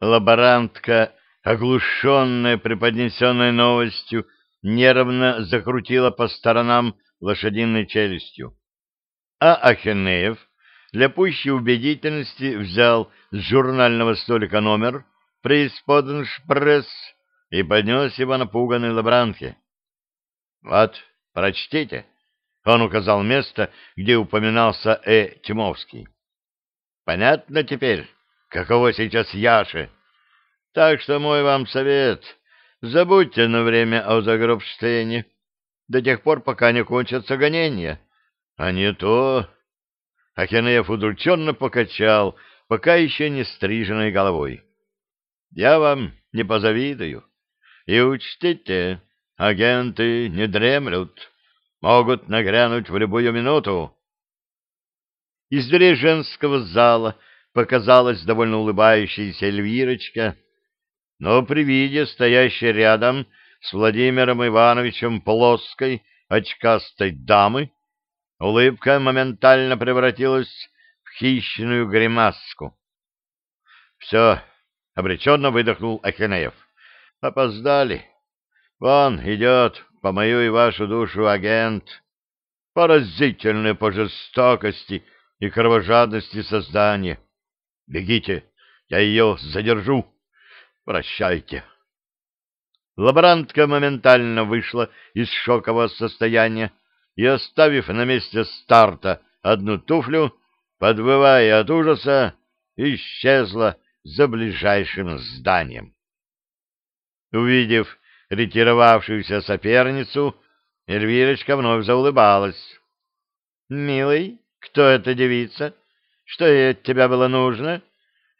Лаборантка, оглушенная преподнесенной новостью, нервно закрутила по сторонам лошадиной челюстью. А Ахенеев для пущей убедительности взял с журнального столика номер «Преисподен шпресс» и поднес его напуганной лабрантке. «Вот, прочтите», — он указал место, где упоминался Э. Тимовский. «Понятно теперь, каково сейчас Яше. Так что мой вам совет — забудьте на время о загробштейне до тех пор, пока не кончатся гонения. А не то... Акинеев удрученно покачал, пока еще не стриженной головой. Я вам не позавидую. И учтите, агенты не дремлют, могут нагрянуть в любую минуту. Из дверей женского зала показалась довольно улыбающаяся Эльвирочка, но при виде стоящей рядом с Владимиром Ивановичем плоской, очкастой дамы, улыбка моментально превратилась в хищную гримаску. «Все», — обреченно выдохнул Ахинеев, — «опоздали. Вон идет по мою и вашу душу агент, поразительное по жестокости и кровожадности создания. Бегите, я ее задержу. Прощайте». Лаборантка моментально вышла из шокового состояния и, оставив на месте старта одну туфлю, подвывая от ужаса, исчезла за ближайшим зданием. Увидев ретировавшуюся соперницу, Эльвирочка вновь заулыбалась. — Милый, кто эта девица? Что ей от тебя было нужно?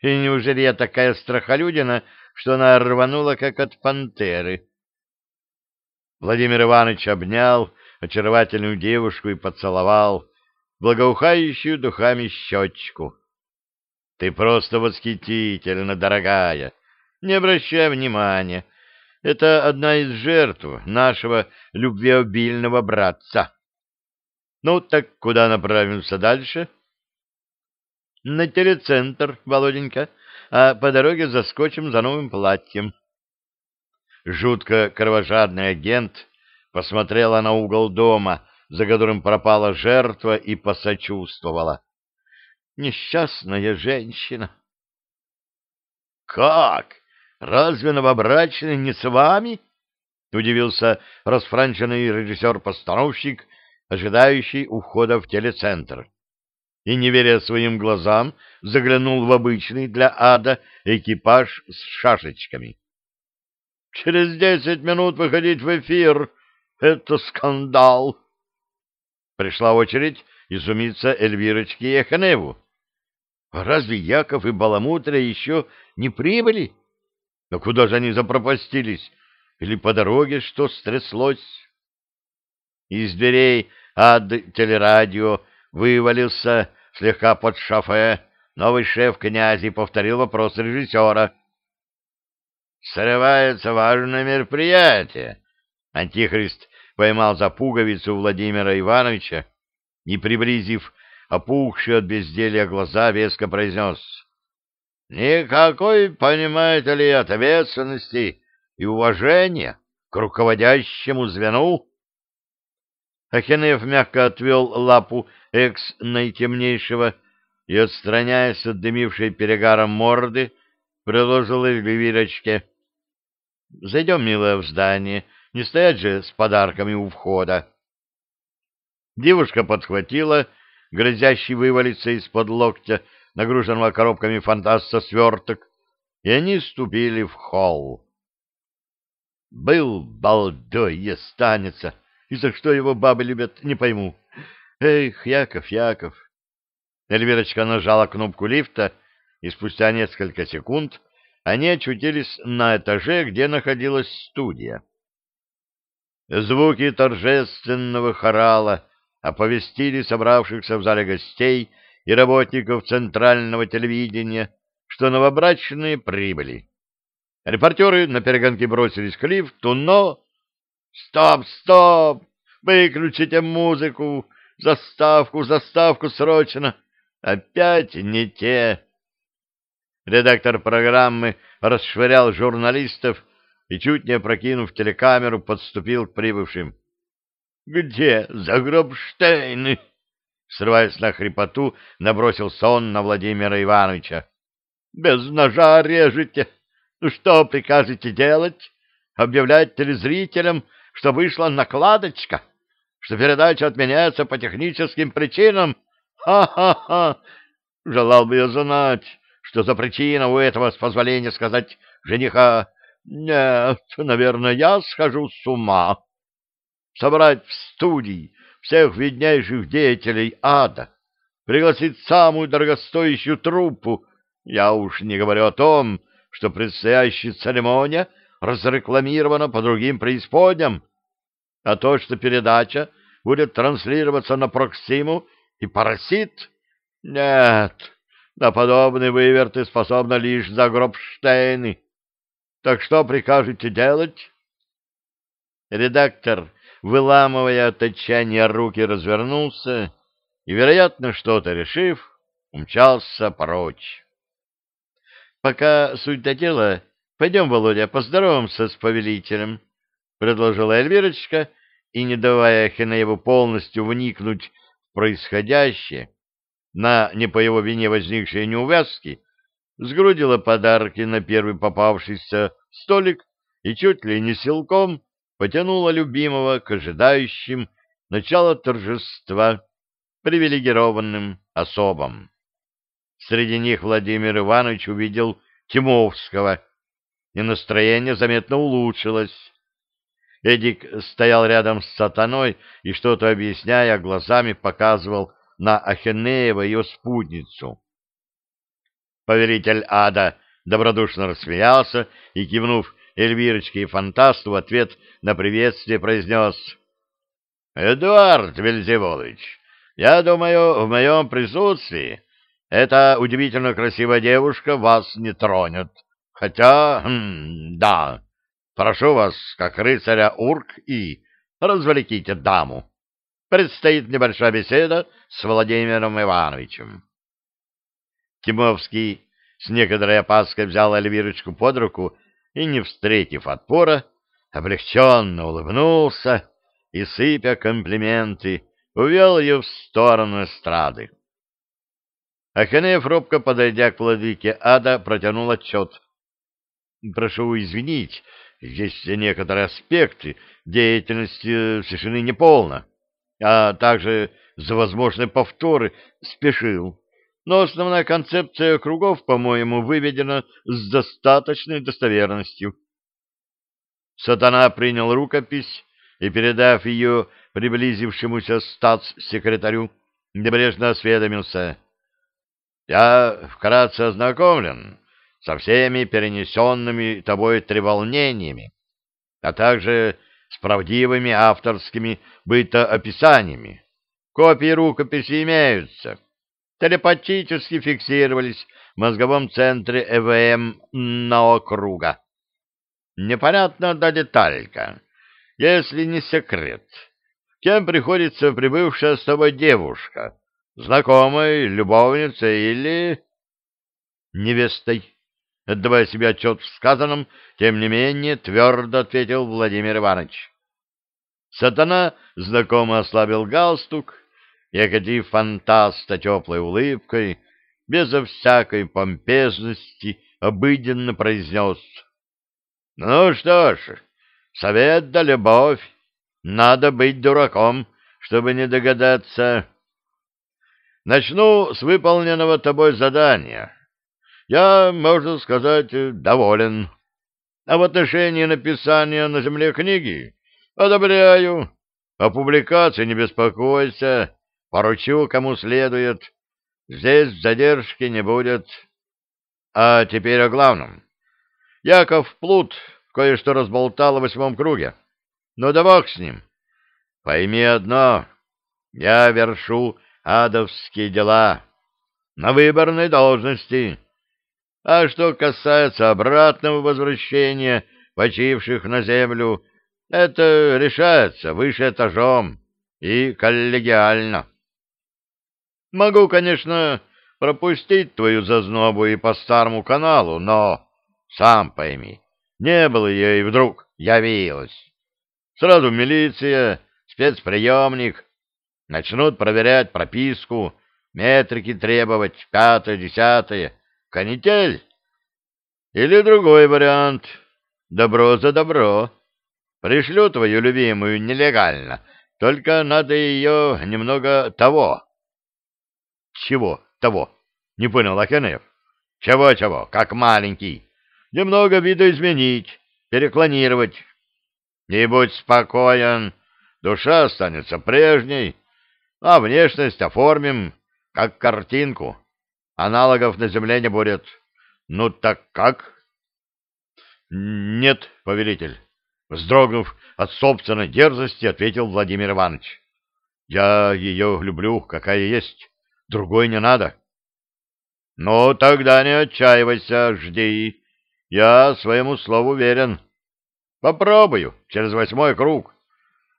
И неужели я такая страхолюдина, что она рванула, как от пантеры. Владимир Иванович обнял очаровательную девушку и поцеловал благоухающую духами щечку. — Ты просто восхитительна, дорогая. Не обращай внимания. Это одна из жертв нашего любвеобильного братца. Ну, так куда направимся дальше? — На телецентр, Володенька а по дороге заскочим за новым платьем. Жутко кровожадный агент посмотрела на угол дома, за которым пропала жертва, и посочувствовала. Несчастная женщина. «Как? Разве новобрачный не с вами?» — удивился расфранченный режиссер-постановщик, ожидающий у входа в телецентр и, не веря своим глазам, заглянул в обычный для ада экипаж с шашечками. «Через десять минут выходить в эфир! Это скандал!» Пришла очередь изумиться Эльвирочке и Эханеву. «Разве Яков и Баламутра еще не прибыли? Но куда же они запропастились? Или по дороге что стряслось?» Из дверей ад телерадио вывалился слегка под шофе, новый шеф князи повторил вопрос режиссера. «Срывается важное мероприятие!» Антихрист поймал за пуговицу Владимира Ивановича и, приблизив опухшие от безделья глаза, веско произнес «Никакой, понимаете ли, ответственности и уважения к руководящему звену!» Ахенеев мягко отвел лапу экс-наитемнейшего и, отстраняясь от дымившей перегаром морды, приложил их к вирочке. — Зайдем, милая, в здание, не стоять же с подарками у входа. Девушка подхватила грозящий вывалиться из-под локтя, нагруженного коробками фантаста сверток, и они ступили в холл. Был балдой и останется, и за что его бабы любят, не пойму. Эх, Яков, Яков. Эльвирочка нажала кнопку лифта, и спустя несколько секунд они очутились на этаже, где находилась студия. Звуки торжественного хорала оповестили собравшихся в зале гостей и работников центрального телевидения, что новобрачные прибыли. Репортеры на перегонке бросились к лифту, но... «Стоп, стоп! Выключите музыку! Заставку, заставку срочно! Опять не те!» Редактор программы расшвырял журналистов и, чуть не опрокинув телекамеру, подступил к прибывшим. — Где Загробштейны? Срываясь на хрипоту, набросился он на Владимира Ивановича. — Без ножа режете. Ну что прикажете делать? Объявлять телезрителям, что вышла накладочка? Что передача отменяется по техническим причинам? Ха-ха-ха! Желал бы я знать, что за причина у этого, с позволения сказать, жениха. Нет, наверное, я схожу с ума. Собрать в студии всех виднейших деятелей ада, пригласить самую дорогостоящую труппу, я уж не говорю о том, что предстоящая церемония разрекламирована по другим преисподням, а то, что передача будет транслироваться на Проксиму и Парасит, нет, на подобные выверты способны лишь Загробштейны. Так что прикажете делать? Редактор, выламывая от отчаяния руки, развернулся и, вероятно, что-то решив, умчался прочь. Пока суть до дела, пойдем, Володя, поздороваемся с повелителем, — предложила Эльвирочка, и, не давая Хенееву полностью вникнуть в происходящее, на не по его вине возникшие неувязки, сгрудила подарки на первый попавшийся столик и чуть ли не силком потянула любимого к ожидающим начала торжества привилегированным особам. Среди них Владимир Иванович увидел Тимовского, и настроение заметно улучшилось. Эдик стоял рядом с сатаной и, что-то объясняя, глазами показывал на Ахенеева и его спутницу. Поверитель ада добродушно рассмеялся и, кивнув Эльвирочке и Фантасту, в ответ на приветствие произнес «Эдуард Вельзеволович, я думаю, в моем присутствии эта удивительно красивая девушка вас не тронет. Хотя, хм, да, прошу вас, как рыцаря Урк, и развлеките даму предстоит небольшая беседа с Владимиром Ивановичем. Тимовский с некоторой опаской взял Эльвирочку под руку и, не встретив отпора, облегченно улыбнулся и, сыпя комплименты, увел ее в сторону эстрады. Аханеев, робко подойдя к владыке ада, протянул отчет. — Прошу извинить, здесь некоторые аспекты деятельности совершены неполно а также за возможные повторы спешил. Но основная концепция кругов, по-моему, выведена с достаточной достоверностью. Сатана принял рукопись и, передав ее приблизившемуся статс-секретарю, небрежно осведомился. «Я вкратце ознакомлен со всеми перенесенными тобой треволнениями, а также с правдивыми авторскими бытоописаниями. Копии рукописи имеются. Телепатически фиксировались в мозговом центре ЭВМ на округа. Непонятно до деталька. Если не секрет, кем приходится прибывшая с тобой девушка? Знакомой, любовницей или... Невестой. Отдавая себе отчет в сказанном, тем не менее, твердо ответил Владимир Иванович. Сатана знакомо ослабил галстук и, фантаста теплой улыбкой, безо всякой помпезности, обыденно произнес. — Ну что ж, совет да любовь. Надо быть дураком, чтобы не догадаться. Начну с выполненного тобой задания. Я, можно сказать, доволен. А в отношении написания на земле книги одобряю. О публикации не беспокойся, поручу кому следует. Здесь задержки не будет. А теперь о главном. Яков Плут кое-что разболтал о восьмом круге. Ну да бог с ним. Пойми одно, я вершу адовские дела на выборной должности. А что касается обратного возвращения почивших на землю, это решается выше этажом и коллегиально. Могу, конечно, пропустить твою зазнобу и по старому каналу, но, сам пойми, не было ее и вдруг явилась. Сразу милиция, спецприемник, начнут проверять прописку, метрики требовать, пятое, десятое, канитель. Или другой вариант, добро за добро. Пришлю твою любимую нелегально, только надо ее немного того. Чего того? Не понял Акенев. Чего-чего, как маленький. Немного видоизменить, переклонировать. Не будь спокоен, душа останется прежней, а внешность оформим, как картинку. Аналогов на земле не будет. Ну так как? Нет, повелитель. Вздрогнув от собственной дерзости, ответил Владимир Иванович. Я ее люблю, какая есть. Другой не надо. Ну, тогда не отчаивайся, жди. Я своему слову верен. Попробую через восьмой круг.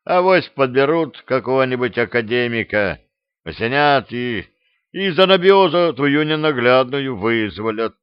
Авось подберут какого-нибудь академика, осенят и, и за набиоза твою ненаглядную вызволят.